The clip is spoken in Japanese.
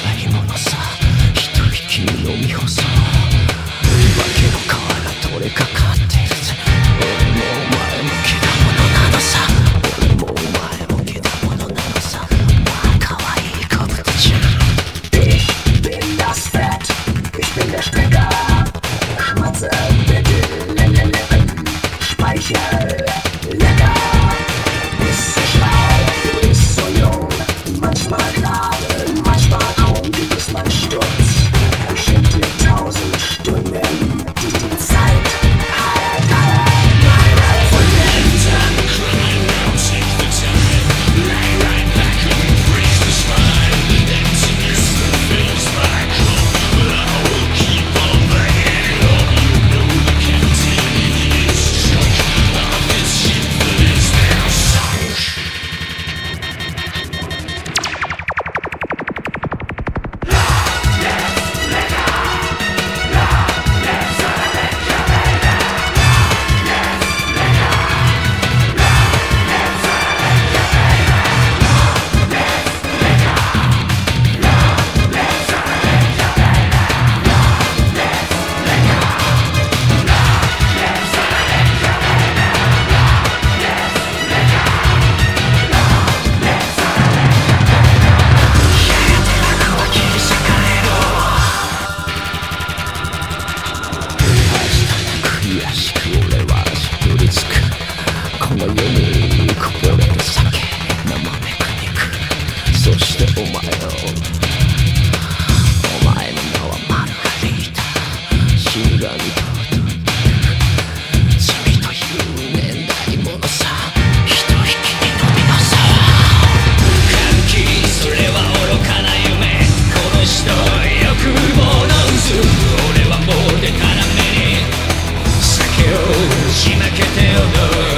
いう年代物さ。一息に飲み干そう化けの皮が取れかかってるぜ。俺もお前もけだものなのさ。俺もお前もけだものなのさ。まあ可愛い子たちゃ。そしてお前のお前の名はマルガリータ君が見た罪という年代もさ一息に飛び出さ換気それは愚かな夢この人欲望の渦俺はもうでたらめに酒を打ち負けて踊る